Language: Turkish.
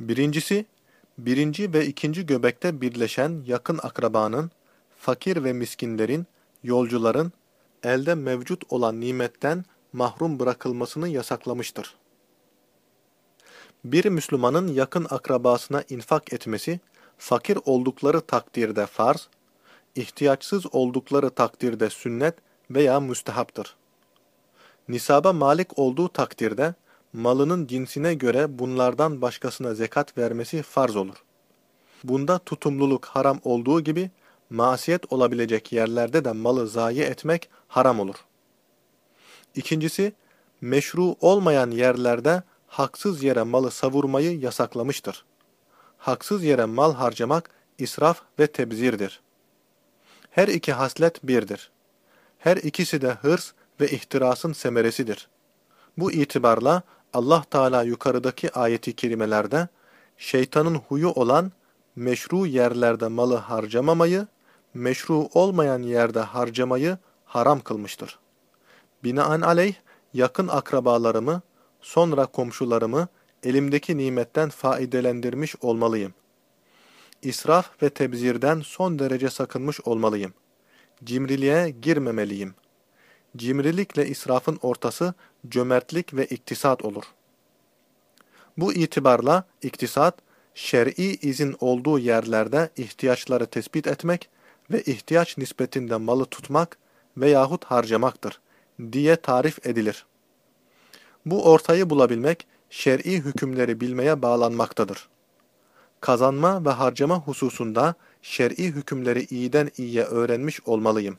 Birincisi, birinci ve ikinci göbekte birleşen yakın akrabanın, fakir ve miskinlerin, yolcuların, elde mevcut olan nimetten mahrum bırakılmasını yasaklamıştır. Bir Müslümanın yakın akrabasına infak etmesi, fakir oldukları takdirde farz, ihtiyaçsız oldukları takdirde sünnet veya müstehaptır. Nisaba malik olduğu takdirde, malının cinsine göre bunlardan başkasına zekat vermesi farz olur. Bunda tutumluluk haram olduğu gibi, masiyet olabilecek yerlerde de malı zayi etmek haram olur. İkincisi, meşru olmayan yerlerde haksız yere malı savurmayı yasaklamıştır. Haksız yere mal harcamak israf ve tebzirdir. Her iki haslet birdir. Her ikisi de hırs ve ihtirasın semeresidir. Bu itibarla Allah Teala yukarıdaki ayeti kerimelerde şeytanın huyu olan meşru yerlerde malı harcamamayı, meşru olmayan yerde harcamayı haram kılmıştır. Binaenaleyh yakın akrabalarımı, sonra komşularımı elimdeki nimetten faidelendirmiş olmalıyım. İsraf ve tebzirden son derece sakınmış olmalıyım. Cimriliğe girmemeliyim. Cimrilikle israfın ortası cömertlik ve iktisat olur. Bu itibarla iktisat, şer'i izin olduğu yerlerde ihtiyaçları tespit etmek ve ihtiyaç nispetinde malı tutmak veyahut harcamaktır diye tarif edilir. Bu ortayı bulabilmek, şer'i hükümleri bilmeye bağlanmaktadır. Kazanma ve harcama hususunda şer'i hükümleri iyiden iyiye öğrenmiş olmalıyım.